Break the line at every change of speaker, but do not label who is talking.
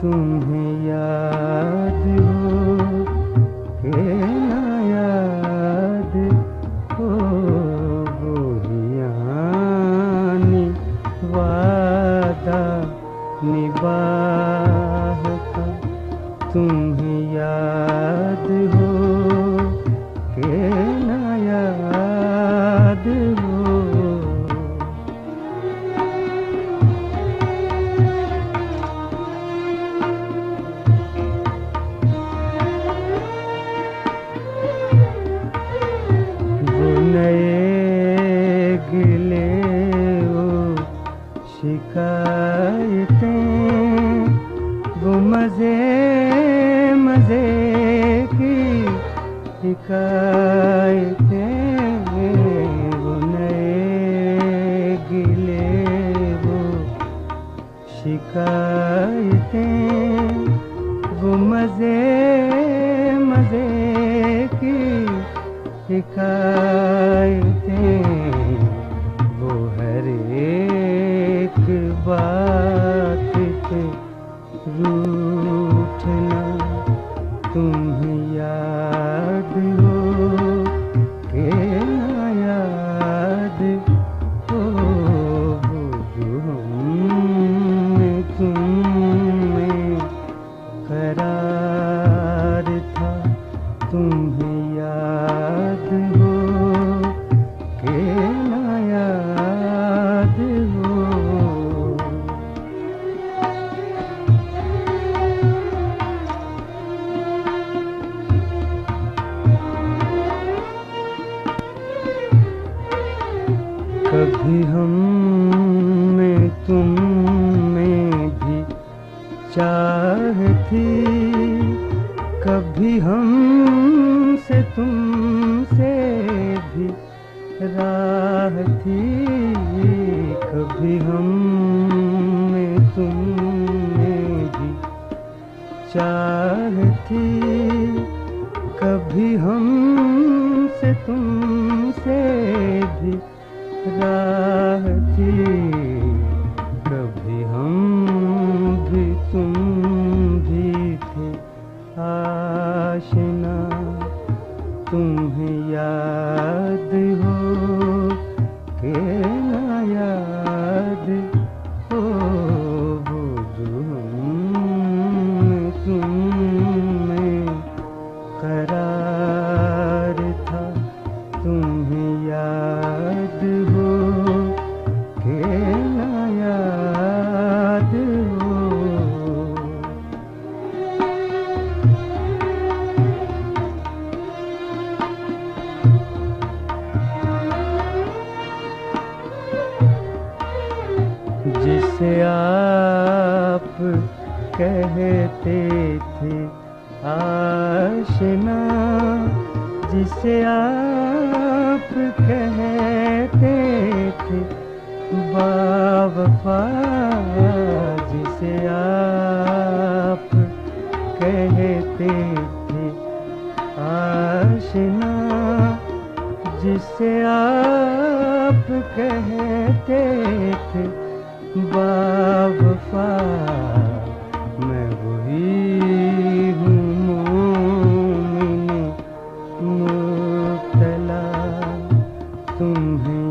تمہیں شکایتیں، وہ مزے مزے کی حکایتیں، وہ نئے گلے، وہ شکایتیں، وہ مزے مزے کی حکایتیں۔ یاد ہو کہ یاد ہو کبھی ہم میں تم میں بھی چاہ تھی کبھی ہم تم سے بھی راہ تھی، کبھی ہم میں تم میں بھی چاہ تھی۔ کبھی ہم سے تم سے بھی راہ تھی، کبھی ہم بھی تم جسے آپ کہتے تھے، آشنا جسے آپ کہتے تھے، باوفا جسے آپ کہتے تھے، آشنا جسے آپ کہتے وفا میں وہی ہوں مومن مبتلا تمہیں